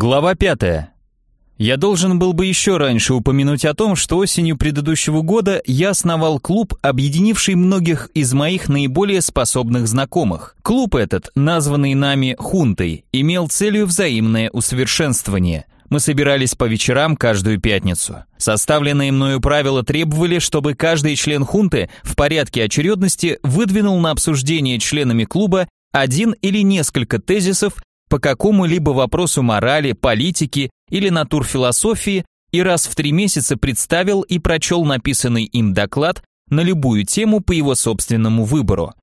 Глава 5. Я должен был бы еще раньше упомянуть о том, что осенью предыдущего года я основал клуб, объединивший многих из моих наиболее способных знакомых. Клуб этот, названный нами «Хунтой», имел целью взаимное усовершенствование. Мы собирались по вечерам каждую пятницу. Составленные мною правила требовали, чтобы каждый член хунты в порядке очередности выдвинул на обсуждение членами клуба один или несколько тезисов по какому-либо вопросу морали, политики или натурфилософии и раз в три месяца представил и прочел написанный им доклад на любую тему по его собственному выбору.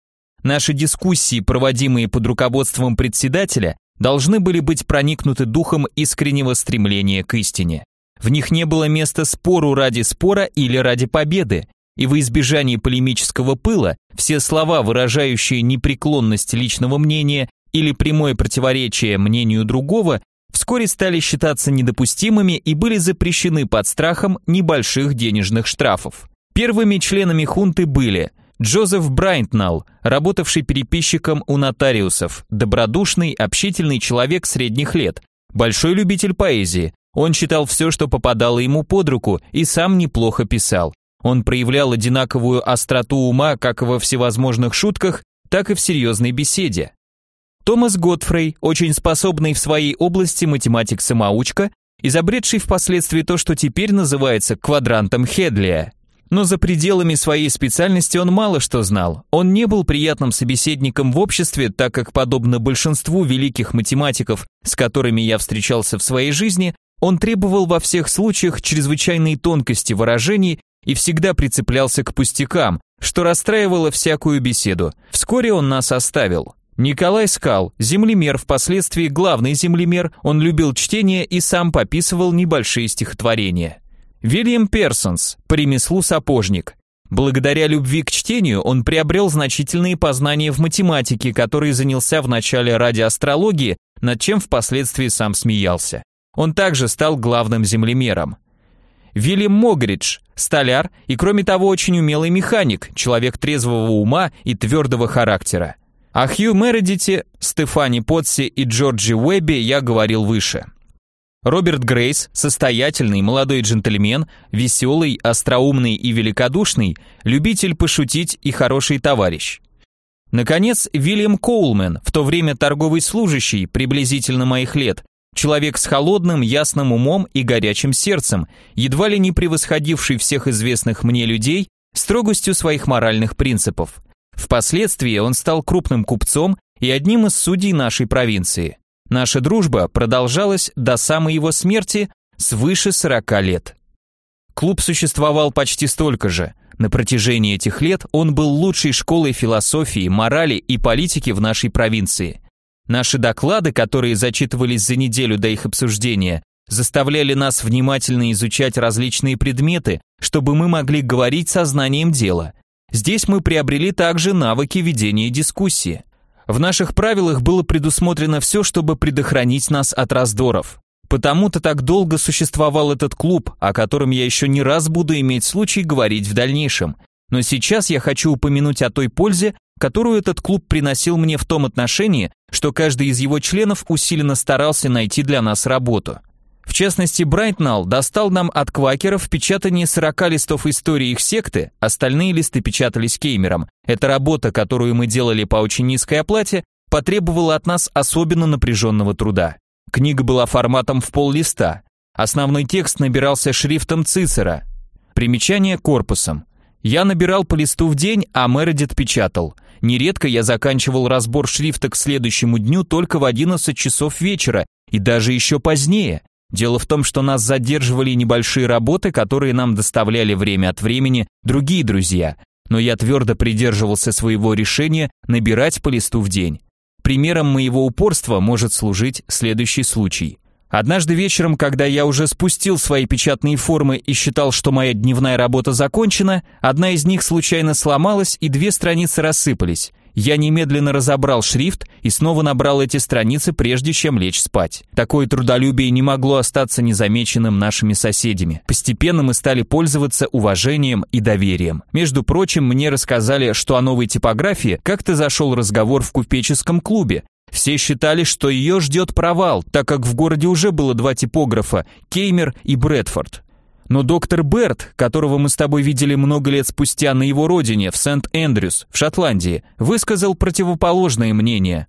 Наши дискуссии, проводимые под руководством председателя, должны были быть проникнуты духом искреннего стремления к истине. В них не было места спору ради спора или ради победы, и во избежание полемического пыла все слова, выражающие непреклонность личного мнения или прямое противоречие мнению другого, вскоре стали считаться недопустимыми и были запрещены под страхом небольших денежных штрафов. Первыми членами хунты были Джозеф Брайнтнал, работавший переписчиком у нотариусов, добродушный, общительный человек средних лет, большой любитель поэзии. Он читал все, что попадало ему под руку, и сам неплохо писал. Он проявлял одинаковую остроту ума как во всевозможных шутках, так и в серьезной беседе. Томас Готфрей, очень способный в своей области математик-самоучка, изобретший впоследствии то, что теперь называется квадрантом Хедлия. Но за пределами своей специальности он мало что знал. Он не был приятным собеседником в обществе, так как, подобно большинству великих математиков, с которыми я встречался в своей жизни, он требовал во всех случаях чрезвычайной тонкости выражений и всегда прицеплялся к пустякам, что расстраивало всякую беседу. Вскоре он нас оставил. Николай Скал, землемер, впоследствии главный землемер, он любил чтение и сам пописывал небольшие стихотворения. Вильям Персонс, по сапожник. Благодаря любви к чтению он приобрел значительные познания в математике, который занялся в начале ради астрологии, над чем впоследствии сам смеялся. Он также стал главным землемером. Вильям Могридж, столяр и, кроме того, очень умелый механик, человек трезвого ума и твердого характера. О Хью Мередите, Стефани Потси и Джорджи Уэбби я говорил выше. Роберт Грейс, состоятельный молодой джентльмен, веселый, остроумный и великодушный, любитель пошутить и хороший товарищ. Наконец, Вильям Коулмен, в то время торговый служащий, приблизительно моих лет, человек с холодным, ясным умом и горячим сердцем, едва ли не превосходивший всех известных мне людей строгостью своих моральных принципов. Впоследствии он стал крупным купцом и одним из судей нашей провинции. Наша дружба продолжалась до самой его смерти свыше 40 лет. Клуб существовал почти столько же. На протяжении этих лет он был лучшей школой философии, морали и политики в нашей провинции. Наши доклады, которые зачитывались за неделю до их обсуждения, заставляли нас внимательно изучать различные предметы, чтобы мы могли говорить сознанием дела – Здесь мы приобрели также навыки ведения дискуссии. В наших правилах было предусмотрено все, чтобы предохранить нас от раздоров. Потому-то так долго существовал этот клуб, о котором я еще не раз буду иметь случай говорить в дальнейшем. Но сейчас я хочу упомянуть о той пользе, которую этот клуб приносил мне в том отношении, что каждый из его членов усиленно старался найти для нас работу. В частности, Брайтнал достал нам от квакеров печатание 40 листов истории их секты, остальные листы печатались Кеймером. Эта работа, которую мы делали по очень низкой оплате, потребовала от нас особенно напряженного труда. Книга была форматом в пол листа. Основной текст набирался шрифтом Цицера. Примечание корпусом. Я набирал по листу в день, а Мередит печатал. Нередко я заканчивал разбор шрифта к следующему дню только в 11 часов вечера и даже еще позднее. Дело в том, что нас задерживали небольшие работы, которые нам доставляли время от времени другие друзья, но я твердо придерживался своего решения набирать по листу в день. Примером моего упорства может служить следующий случай. Однажды вечером, когда я уже спустил свои печатные формы и считал, что моя дневная работа закончена, одна из них случайно сломалась и две страницы рассыпались. Я немедленно разобрал шрифт и снова набрал эти страницы, прежде чем лечь спать. Такое трудолюбие не могло остаться незамеченным нашими соседями. Постепенно мы стали пользоваться уважением и доверием. Между прочим, мне рассказали, что о новой типографии как-то зашел разговор в купеческом клубе, Все считали, что ее ждет провал, так как в городе уже было два типографа – Кеймер и Брэдфорд. Но доктор Берт, которого мы с тобой видели много лет спустя на его родине, в Сент-Эндрюс, в Шотландии, высказал противоположное мнение.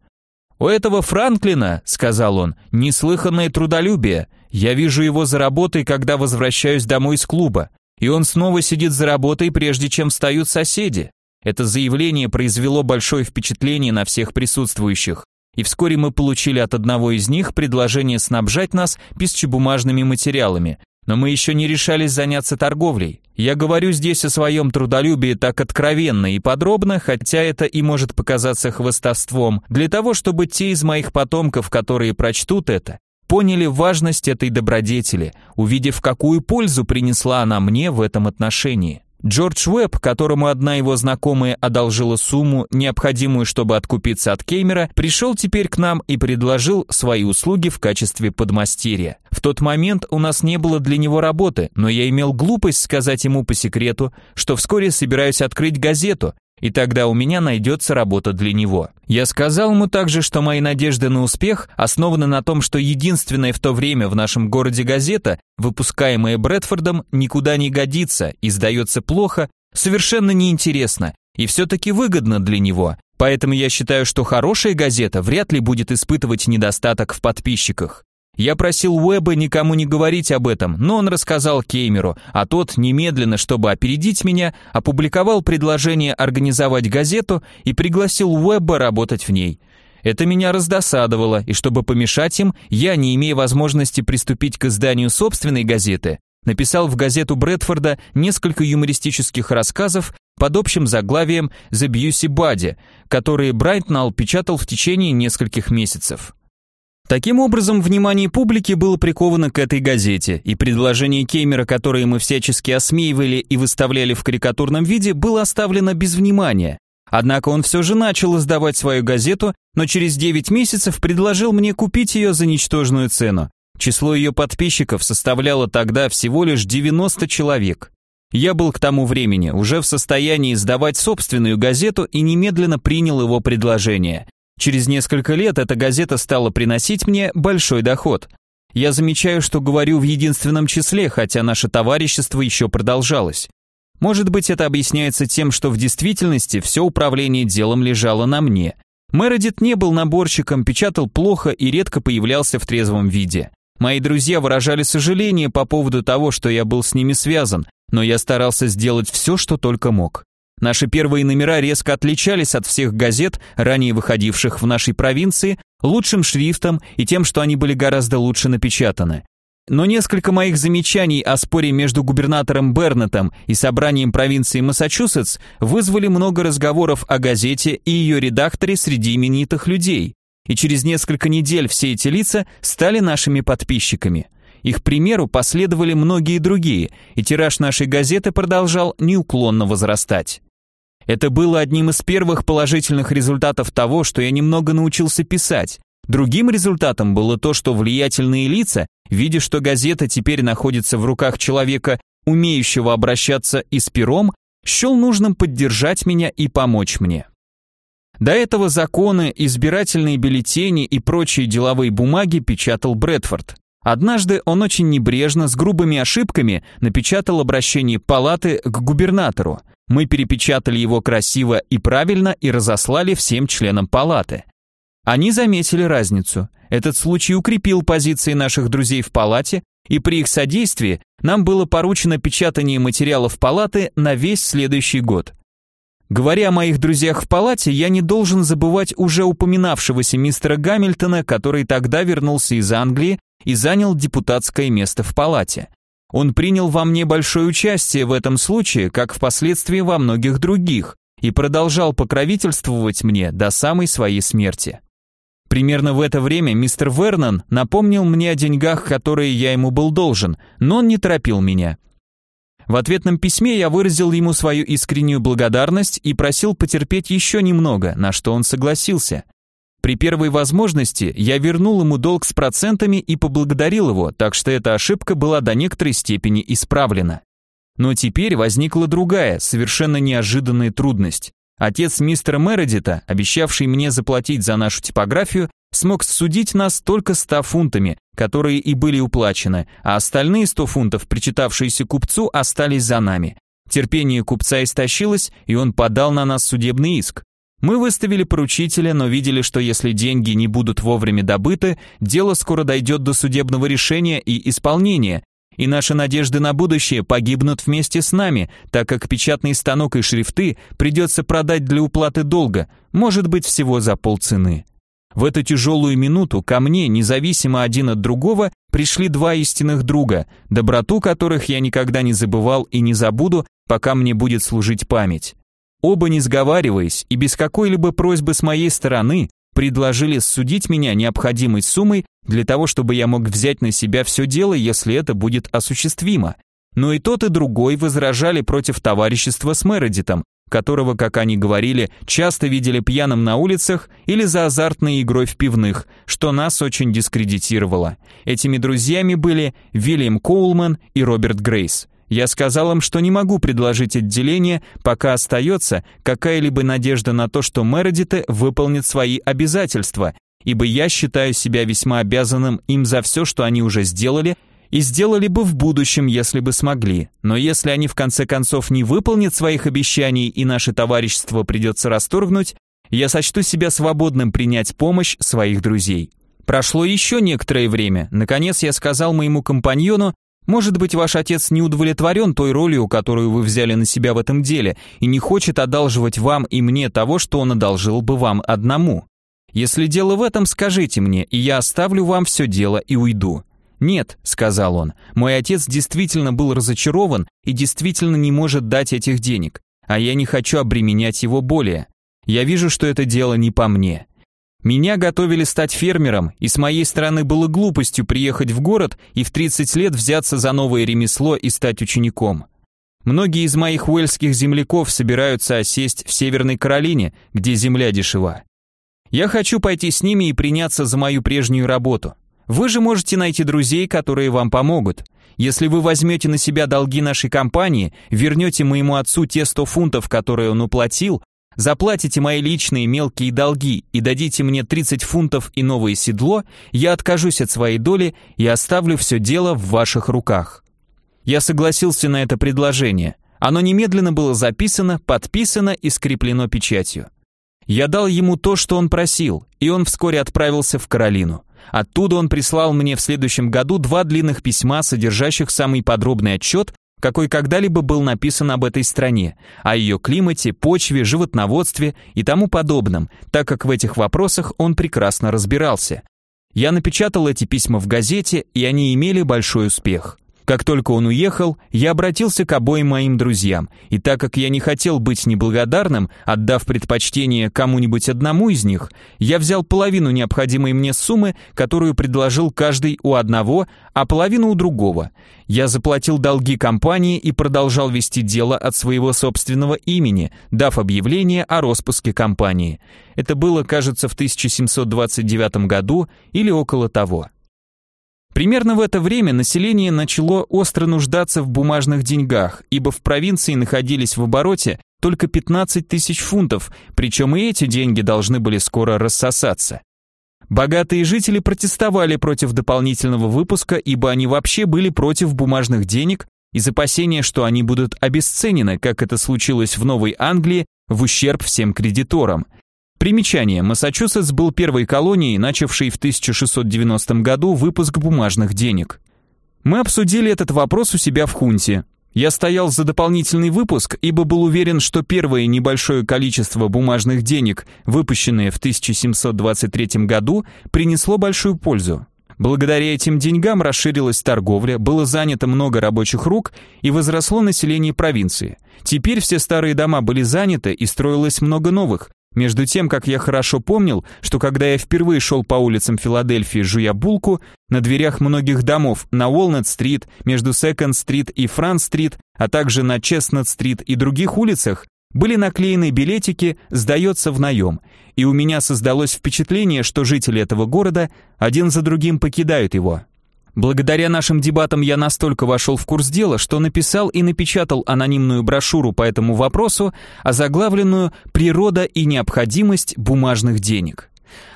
«У этого Франклина, — сказал он, — неслыханное трудолюбие. Я вижу его за работой, когда возвращаюсь домой из клуба, и он снова сидит за работой, прежде чем встают соседи». Это заявление произвело большое впечатление на всех присутствующих, и вскоре мы получили от одного из них предложение снабжать нас пищебумажными материалами, но мы еще не решались заняться торговлей. Я говорю здесь о своем трудолюбии так откровенно и подробно, хотя это и может показаться хвастовством, для того, чтобы те из моих потомков, которые прочтут это, поняли важность этой добродетели, увидев, какую пользу принесла она мне в этом отношении. Джордж Уэбб, которому одна его знакомая одолжила сумму, необходимую, чтобы откупиться от Кеймера, пришел теперь к нам и предложил свои услуги в качестве подмастерья. В тот момент у нас не было для него работы, но я имел глупость сказать ему по секрету, что вскоре собираюсь открыть газету, и тогда у меня найдется работа для него. Я сказал ему также, что мои надежды на успех основаны на том, что единственная в то время в нашем городе газета, выпускаемая Брэдфордом, никуда не годится, издается плохо, совершенно неинтересно и все-таки выгодно для него. Поэтому я считаю, что хорошая газета вряд ли будет испытывать недостаток в подписчиках. Я просил Уэба никому не говорить об этом, но он рассказал Кеймеру, а тот немедленно, чтобы опередить меня, опубликовал предложение организовать газету и пригласил Уэба работать в ней. Это меня раздосадовало, и чтобы помешать им, я, не имея возможности приступить к изданию собственной газеты, написал в газету Брэдфорда несколько юмористических рассказов под общим заглавием «The Busy Body», которые Брайтнал печатал в течение нескольких месяцев. Таким образом, внимание публики было приковано к этой газете, и предложение Кеймера, которое мы всячески осмеивали и выставляли в карикатурном виде, было оставлено без внимания. Однако он все же начал издавать свою газету, но через 9 месяцев предложил мне купить ее за ничтожную цену. Число ее подписчиков составляло тогда всего лишь 90 человек. Я был к тому времени уже в состоянии издавать собственную газету и немедленно принял его предложение. Через несколько лет эта газета стала приносить мне большой доход. Я замечаю, что говорю в единственном числе, хотя наше товарищество еще продолжалось. Может быть, это объясняется тем, что в действительности все управление делом лежало на мне. Мередит не был наборщиком, печатал плохо и редко появлялся в трезвом виде. Мои друзья выражали сожаление по поводу того, что я был с ними связан, но я старался сделать все, что только мог. Наши первые номера резко отличались от всех газет, ранее выходивших в нашей провинции, лучшим шрифтом и тем, что они были гораздо лучше напечатаны. Но несколько моих замечаний о споре между губернатором Бернетом и собранием провинции Массачусетс вызвали много разговоров о газете и ее редакторе среди именитых людей. И через несколько недель все эти лица стали нашими подписчиками. Их примеру последовали многие другие, и тираж нашей газеты продолжал неуклонно возрастать. Это было одним из первых положительных результатов того, что я немного научился писать. Другим результатом было то, что влиятельные лица, видя, что газета теперь находится в руках человека, умеющего обращаться и с пером, счел нужным поддержать меня и помочь мне. До этого законы, избирательные бюллетени и прочие деловые бумаги печатал Брэдфорд. Однажды он очень небрежно, с грубыми ошибками, напечатал обращение палаты к губернатору. Мы перепечатали его красиво и правильно и разослали всем членам палаты. Они заметили разницу. Этот случай укрепил позиции наших друзей в палате, и при их содействии нам было поручено печатание материалов палаты на весь следующий год. Говоря о моих друзьях в палате, я не должен забывать уже упоминавшегося мистера Гамильтона, который тогда вернулся из Англии и занял депутатское место в палате. Он принял во мне большое участие в этом случае, как впоследствии во многих других, и продолжал покровительствовать мне до самой своей смерти. Примерно в это время мистер Вернон напомнил мне о деньгах, которые я ему был должен, но он не торопил меня. В ответном письме я выразил ему свою искреннюю благодарность и просил потерпеть еще немного, на что он согласился. При первой возможности я вернул ему долг с процентами и поблагодарил его, так что эта ошибка была до некоторой степени исправлена. Но теперь возникла другая, совершенно неожиданная трудность. Отец мистера Мередита, обещавший мне заплатить за нашу типографию, смог судить нас только 100 фунтами, которые и были уплачены, а остальные 100 фунтов, причитавшиеся купцу, остались за нами. Терпение купца истощилось, и он подал на нас судебный иск. Мы выставили поручителя, но видели, что если деньги не будут вовремя добыты, дело скоро дойдет до судебного решения и исполнения, и наши надежды на будущее погибнут вместе с нами, так как печатный станок и шрифты придется продать для уплаты долга, может быть всего за полцены. В эту тяжелую минуту ко мне, независимо один от другого, пришли два истинных друга, доброту которых я никогда не забывал и не забуду, пока мне будет служить память. Оба, не сговариваясь и без какой-либо просьбы с моей стороны, предложили судить меня необходимой суммой для того, чтобы я мог взять на себя все дело, если это будет осуществимо. Но и тот, и другой возражали против товарищества с Мередитом, которого, как они говорили, часто видели пьяным на улицах или за азартной игрой в пивных, что нас очень дискредитировало. Этими друзьями были Вильям Коулман и Роберт Грейс. Я сказал им, что не могу предложить отделение, пока остается какая-либо надежда на то, что Мередиты выполнят свои обязательства, ибо я считаю себя весьма обязанным им за все, что они уже сделали, и сделали бы в будущем, если бы смогли. Но если они в конце концов не выполнят своих обещаний и наше товарищество придется расторгнуть, я сочту себя свободным принять помощь своих друзей. Прошло еще некоторое время. Наконец я сказал моему компаньону, может быть, ваш отец не удовлетворен той ролью, которую вы взяли на себя в этом деле, и не хочет одалживать вам и мне того, что он одолжил бы вам одному. Если дело в этом, скажите мне, и я оставлю вам все дело и уйду. «Нет», — сказал он, — «мой отец действительно был разочарован и действительно не может дать этих денег, а я не хочу обременять его более. Я вижу, что это дело не по мне. Меня готовили стать фермером, и с моей стороны было глупостью приехать в город и в 30 лет взяться за новое ремесло и стать учеником. Многие из моих уэльских земляков собираются осесть в Северной Каролине, где земля дешева. Я хочу пойти с ними и приняться за мою прежнюю работу. Вы же можете найти друзей, которые вам помогут. Если вы возьмете на себя долги нашей компании, вернете моему отцу те 100 фунтов, которые он уплатил, заплатите мои личные мелкие долги и дадите мне 30 фунтов и новое седло, я откажусь от своей доли и оставлю все дело в ваших руках. Я согласился на это предложение. Оно немедленно было записано, подписано и скреплено печатью. Я дал ему то, что он просил, и он вскоре отправился в Каролину. Оттуда он прислал мне в следующем году два длинных письма, содержащих самый подробный отчет, какой когда-либо был написан об этой стране, о ее климате, почве, животноводстве и тому подобном, так как в этих вопросах он прекрасно разбирался. Я напечатал эти письма в газете, и они имели большой успех. Как только он уехал, я обратился к обоим моим друзьям, и так как я не хотел быть неблагодарным, отдав предпочтение кому-нибудь одному из них, я взял половину необходимой мне суммы, которую предложил каждый у одного, а половину у другого. Я заплатил долги компании и продолжал вести дело от своего собственного имени, дав объявление о распуске компании. Это было, кажется, в 1729 году или около того. Примерно в это время население начало остро нуждаться в бумажных деньгах, ибо в провинции находились в обороте только 15 тысяч фунтов, причем и эти деньги должны были скоро рассосаться. Богатые жители протестовали против дополнительного выпуска, ибо они вообще были против бумажных денег из опасения, что они будут обесценены, как это случилось в Новой Англии, в ущерб всем кредиторам. Примечание. Массачусетс был первой колонией, начавшей в 1690 году выпуск бумажных денег. Мы обсудили этот вопрос у себя в Хунте. Я стоял за дополнительный выпуск, ибо был уверен, что первое небольшое количество бумажных денег, выпущенные в 1723 году, принесло большую пользу. Благодаря этим деньгам расширилась торговля, было занято много рабочих рук и возросло население провинции. Теперь все старые дома были заняты и строилось много новых, между тем, как я хорошо помнил, что когда я впервые шел по улицам Филадельфии, жуя булку, на дверях многих домов на Уолнет-стрит, между Секонд-стрит и Франц-стрит, а также на Честнат-стрит и других улицах, были наклеены билетики «Сдается в наем», и у меня создалось впечатление, что жители этого города один за другим покидают его. Благодаря нашим дебатам я настолько вошел в курс дела, что написал и напечатал анонимную брошюру по этому вопросу, озаглавленную «Природа и необходимость бумажных денег».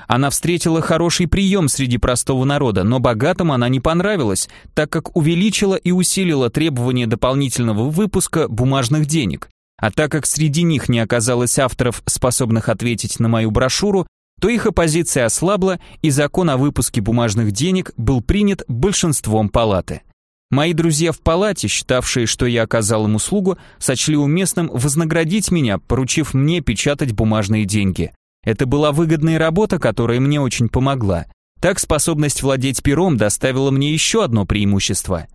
Она встретила хороший прием среди простого народа, но богатым она не понравилась, так как увеличила и усилила требования дополнительного выпуска бумажных денег. А так как среди них не оказалось авторов, способных ответить на мою брошюру, то их оппозиция ослабла, и закон о выпуске бумажных денег был принят большинством палаты. Мои друзья в палате, считавшие, что я оказал им услугу, сочли уместным вознаградить меня, поручив мне печатать бумажные деньги. Это была выгодная работа, которая мне очень помогла. Так способность владеть пером доставила мне еще одно преимущество.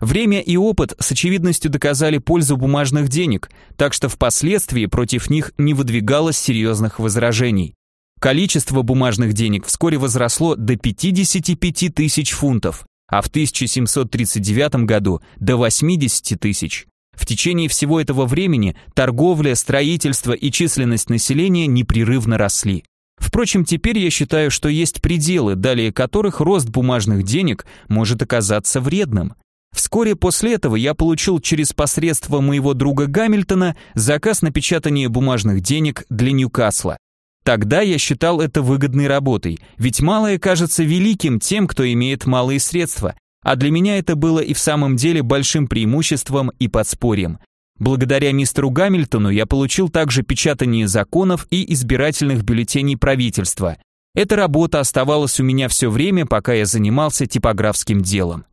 Время и опыт с очевидностью доказали пользу бумажных денег, так что впоследствии против них не выдвигалось серьезных возражений. Количество бумажных денег вскоре возросло до 55 тысяч фунтов, а в 1739 году до 80 тысяч. В течение всего этого времени торговля, строительство и численность населения непрерывно росли. Впрочем, теперь я считаю, что есть пределы, далее которых рост бумажных денег может оказаться вредным. Вскоре после этого я получил через посредство моего друга Гамильтона заказ на печатание бумажных денег для Ньюкасла. Тогда я считал это выгодной работой, ведь малое кажется великим тем, кто имеет малые средства, а для меня это было и в самом деле большим преимуществом и подспорьем. Благодаря мистеру Гамильтону я получил также печатание законов и избирательных бюллетеней правительства. Эта работа оставалась у меня все время, пока я занимался типографским делом.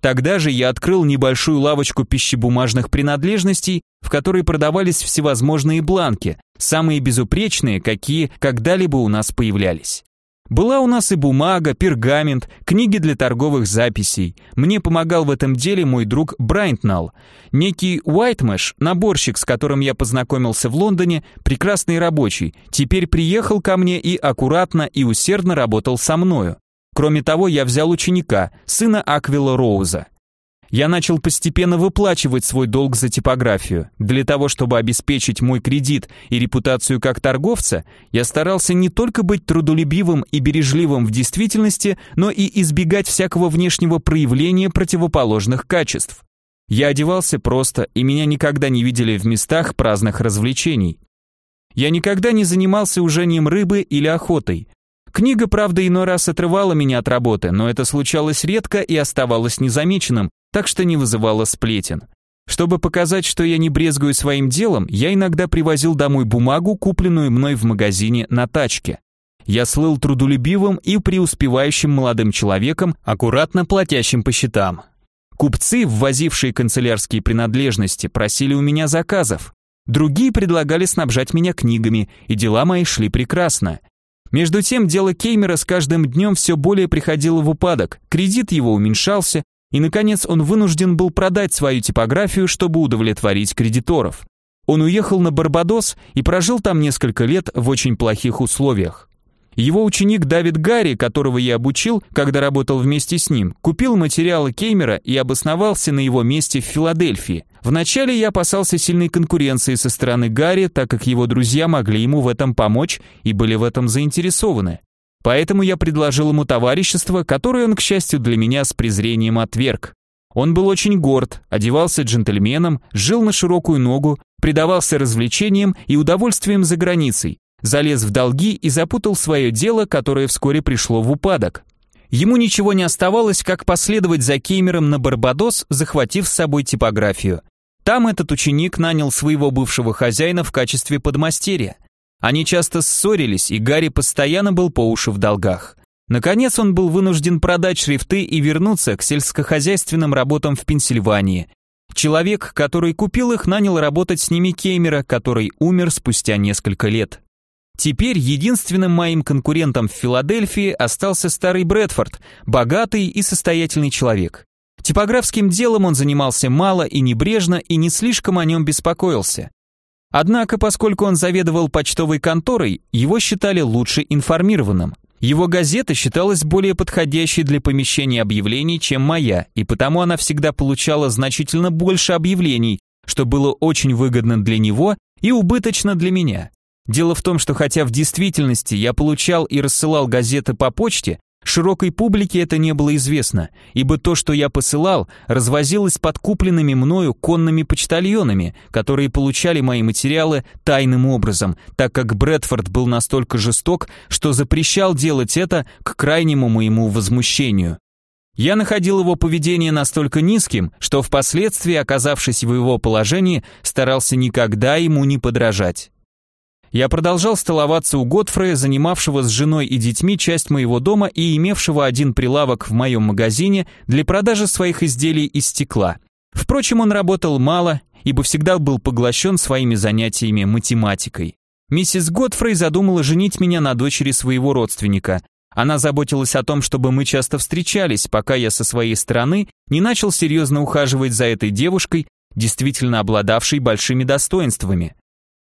Тогда же я открыл небольшую лавочку пищебумажных принадлежностей, в которой продавались всевозможные бланки, самые безупречные, какие когда-либо у нас появлялись. Была у нас и бумага, пергамент, книги для торговых записей. Мне помогал в этом деле мой друг Брайнтнал. Некий Уайтмэш, наборщик, с которым я познакомился в Лондоне, прекрасный рабочий, теперь приехал ко мне и аккуратно и усердно работал со мною. Кроме того, я взял ученика, сына Аквила Роуза. Я начал постепенно выплачивать свой долг за типографию. Для того, чтобы обеспечить мой кредит и репутацию как торговца, я старался не только быть трудолюбивым и бережливым в действительности, но и избегать всякого внешнего проявления противоположных качеств. Я одевался просто, и меня никогда не видели в местах праздных развлечений. Я никогда не занимался ужением рыбы или охотой. Книга, правда, иной раз отрывала меня от работы, но это случалось редко и оставалось незамеченным, так что не вызывало сплетен. Чтобы показать, что я не брезгую своим делом, я иногда привозил домой бумагу, купленную мной в магазине на тачке. Я слыл трудолюбивым и преуспевающим молодым человеком, аккуратно платящим по счетам. Купцы, ввозившие канцелярские принадлежности, просили у меня заказов. Другие предлагали снабжать меня книгами, и дела мои шли прекрасно. Между тем, дело Кеймера с каждым днем все более приходило в упадок, кредит его уменьшался, и, наконец, он вынужден был продать свою типографию, чтобы удовлетворить кредиторов. Он уехал на Барбадос и прожил там несколько лет в очень плохих условиях. Его ученик Давид Гарри, которого я обучил, когда работал вместе с ним, купил материалы Кеймера и обосновался на его месте в Филадельфии. Вначале я опасался сильной конкуренции со стороны Гарри, так как его друзья могли ему в этом помочь и были в этом заинтересованы. Поэтому я предложил ему товарищество, которое он, к счастью для меня, с презрением отверг. Он был очень горд, одевался джентльменом, жил на широкую ногу, предавался развлечениям и удовольствиям за границей, залез в долги и запутал свое дело, которое вскоре пришло в упадок. Ему ничего не оставалось, как последовать за Кеймером на Барбадос, захватив с собой типографию. Там этот ученик нанял своего бывшего хозяина в качестве подмастерья. Они часто ссорились, и Гарри постоянно был по уши в долгах. Наконец он был вынужден продать шрифты и вернуться к сельскохозяйственным работам в Пенсильвании. Человек, который купил их, нанял работать с ними Кеймера, который умер спустя несколько лет. Теперь единственным моим конкурентом в Филадельфии остался старый Брэдфорд, богатый и состоятельный человек. Типографским делом он занимался мало и небрежно и не слишком о нем беспокоился. Однако, поскольку он заведовал почтовой конторой, его считали лучше информированным. Его газета считалась более подходящей для помещения объявлений, чем моя, и потому она всегда получала значительно больше объявлений, что было очень выгодно для него и убыточно для меня. Дело в том, что хотя в действительности я получал и рассылал газеты по почте, Широкой публике это не было известно, ибо то, что я посылал, развозилось под купленными мною конными почтальонами, которые получали мои материалы тайным образом, так как Брэдфорд был настолько жесток, что запрещал делать это к крайнему моему возмущению. Я находил его поведение настолько низким, что впоследствии, оказавшись в его положении, старался никогда ему не подражать. Я продолжал столоваться у Готфрея, занимавшего с женой и детьми часть моего дома и имевшего один прилавок в моем магазине для продажи своих изделий из стекла. Впрочем, он работал мало, ибо всегда был поглощен своими занятиями математикой. Миссис Готфрей задумала женить меня на дочери своего родственника. Она заботилась о том, чтобы мы часто встречались, пока я со своей стороны не начал серьезно ухаживать за этой девушкой, действительно обладавшей большими достоинствами.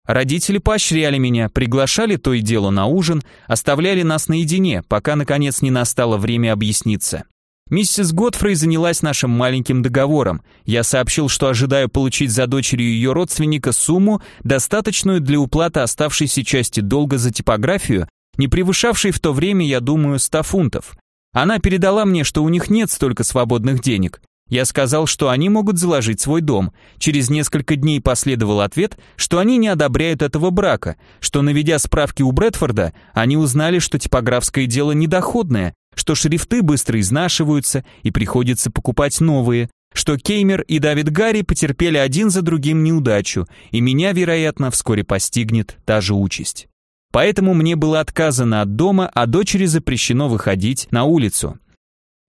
Родители поощряли меня, приглашали то и дело на ужин, оставляли нас наедине, пока наконец не настало время объясниться. Миссис Готфрей занялась нашим маленьким договором. Я сообщил, что ожидаю получить за дочерью ее родственника сумму, достаточную для уплаты оставшейся части долга за типографию, не превышавшей в то время, я думаю, 100 фунтов. Она передала мне, что у них нет столько свободных денег. Я сказал, что они могут заложить свой дом. Через несколько дней последовал ответ, что они не одобряют этого брака, что наведя справки у Брэдфорда, они узнали, что типографское дело недоходное, что шрифты быстро изнашиваются и приходится покупать новые, что Кеймер и Давид Гарри потерпели один за другим неудачу, и меня, вероятно, вскоре постигнет та же участь. Поэтому мне было отказано от дома, а дочери запрещено выходить на улицу.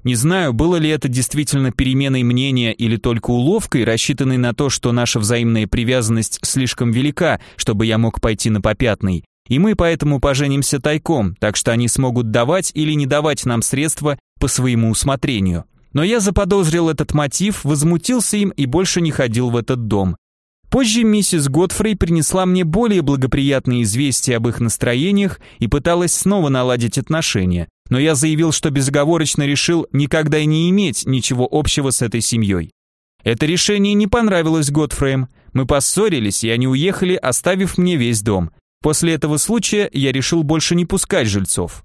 Не знаю, было ли это действительно переменой мнения или только уловкой, рассчитанной на то, что наша взаимная привязанность слишком велика, чтобы я мог пойти на попятный, и мы поэтому поженимся тайком, так что они смогут давать или не давать нам средства по своему усмотрению. Но я заподозрил этот мотив, возмутился им и больше не ходил в этот дом. Позже миссис Готфрей принесла мне более благоприятные известия об их настроениях и пыталась снова наладить отношения но я заявил, что безоговорочно решил никогда и не иметь ничего общего с этой семьей. Это решение не понравилось Готфреем. Мы поссорились, и они уехали, оставив мне весь дом. После этого случая я решил больше не пускать жильцов.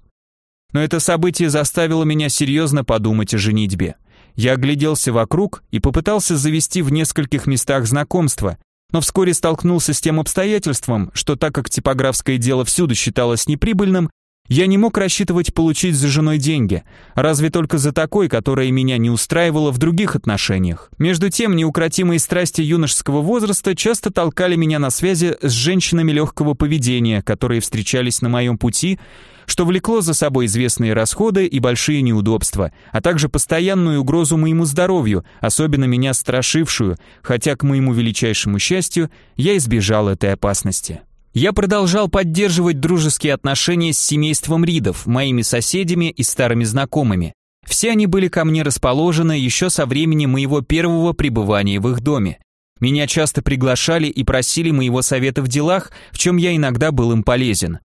Но это событие заставило меня серьезно подумать о женитьбе. Я огляделся вокруг и попытался завести в нескольких местах знакомства, но вскоре столкнулся с тем обстоятельством, что так как типографское дело всюду считалось неприбыльным, я не мог рассчитывать получить за женой деньги, разве только за такой, которая меня не устраивала в других отношениях. Между тем, неукротимые страсти юношеского возраста часто толкали меня на связи с женщинами легкого поведения, которые встречались на моем пути, что влекло за собой известные расходы и большие неудобства, а также постоянную угрозу моему здоровью, особенно меня страшившую, хотя, к моему величайшему счастью, я избежал этой опасности. Я продолжал поддерживать дружеские отношения с семейством Ридов, моими соседями и старыми знакомыми. Все они были ко мне расположены еще со времени моего первого пребывания в их доме. Меня часто приглашали и просили моего совета в делах, в чем я иногда был им полезен.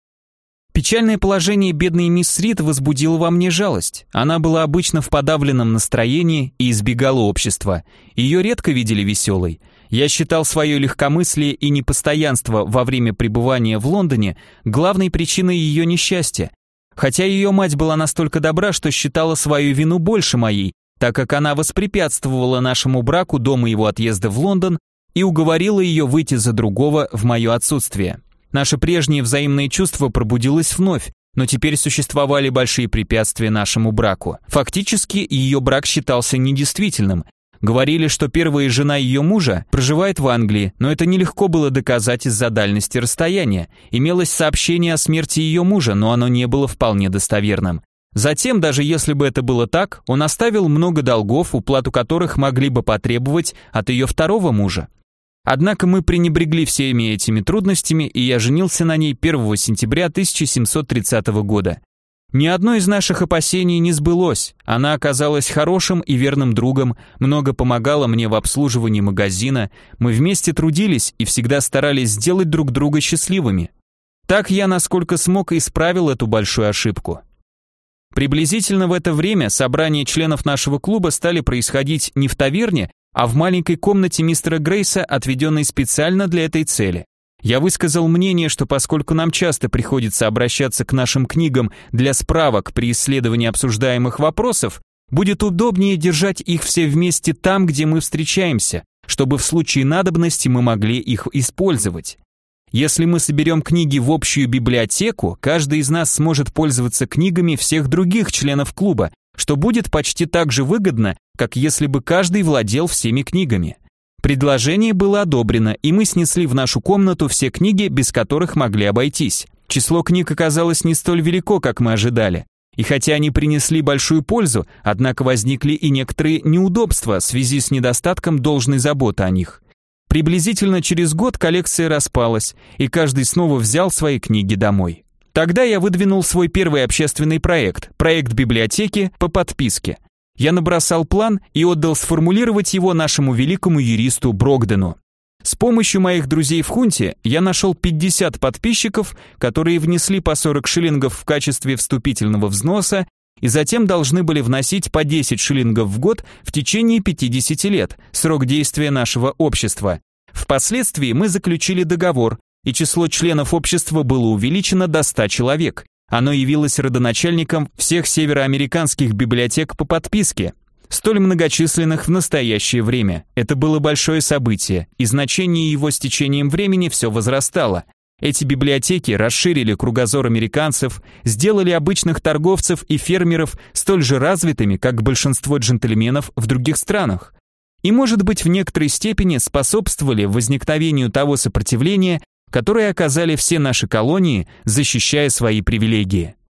Печальное положение бедной мисс Рид возбудило во мне жалость. Она была обычно в подавленном настроении и избегала общества. Ее редко видели веселой. Я считал свое легкомыслие и непостоянство во время пребывания в Лондоне главной причиной ее несчастья. Хотя ее мать была настолько добра, что считала свою вину больше моей, так как она воспрепятствовала нашему браку до моего отъезда в Лондон и уговорила ее выйти за другого в мое отсутствие. Наше прежнее взаимное чувство пробудилось вновь, но теперь существовали большие препятствия нашему браку. Фактически ее брак считался недействительным, Говорили, что первая жена ее мужа проживает в Англии, но это нелегко было доказать из-за дальности расстояния. Имелось сообщение о смерти ее мужа, но оно не было вполне достоверным. Затем, даже если бы это было так, он оставил много долгов, уплату которых могли бы потребовать от ее второго мужа. Однако мы пренебрегли всеми этими трудностями, и я женился на ней 1 сентября 1730 года. Ни одно из наших опасений не сбылось. Она оказалась хорошим и верным другом, много помогала мне в обслуживании магазина, мы вместе трудились и всегда старались сделать друг друга счастливыми. Так я, насколько смог, исправил эту большую ошибку. Приблизительно в это время собрания членов нашего клуба стали происходить не в таверне, а в маленькой комнате мистера Грейса, отведенной специально для этой цели. Я высказал мнение, что поскольку нам часто приходится обращаться к нашим книгам для справок при исследовании обсуждаемых вопросов, будет удобнее держать их все вместе там, где мы встречаемся, чтобы в случае надобности мы могли их использовать. Если мы соберем книги в общую библиотеку, каждый из нас сможет пользоваться книгами всех других членов клуба, что будет почти так же выгодно, как если бы каждый владел всеми книгами. Предложение было одобрено, и мы снесли в нашу комнату все книги, без которых могли обойтись. Число книг оказалось не столь велико, как мы ожидали. И хотя они принесли большую пользу, однако возникли и некоторые неудобства в связи с недостатком должной заботы о них. Приблизительно через год коллекция распалась, и каждый снова взял свои книги домой. Тогда я выдвинул свой первый общественный проект, проект библиотеки по подписке. Я набросал план и отдал сформулировать его нашему великому юристу Брогдену. С помощью моих друзей в Хунте я нашел 50 подписчиков, которые внесли по 40 шиллингов в качестве вступительного взноса и затем должны были вносить по 10 шиллингов в год в течение 50 лет, срок действия нашего общества. Впоследствии мы заключили договор, и число членов общества было увеличено до 100 человек. Оно явилось родоначальником всех североамериканских библиотек по подписке, столь многочисленных в настоящее время. Это было большое событие, и значение его с течением времени все возрастало. Эти библиотеки расширили кругозор американцев, сделали обычных торговцев и фермеров столь же развитыми, как большинство джентльменов в других странах. И, может быть, в некоторой степени способствовали возникновению того сопротивления, которое оказали все наши колонии, защищая свои привилегии.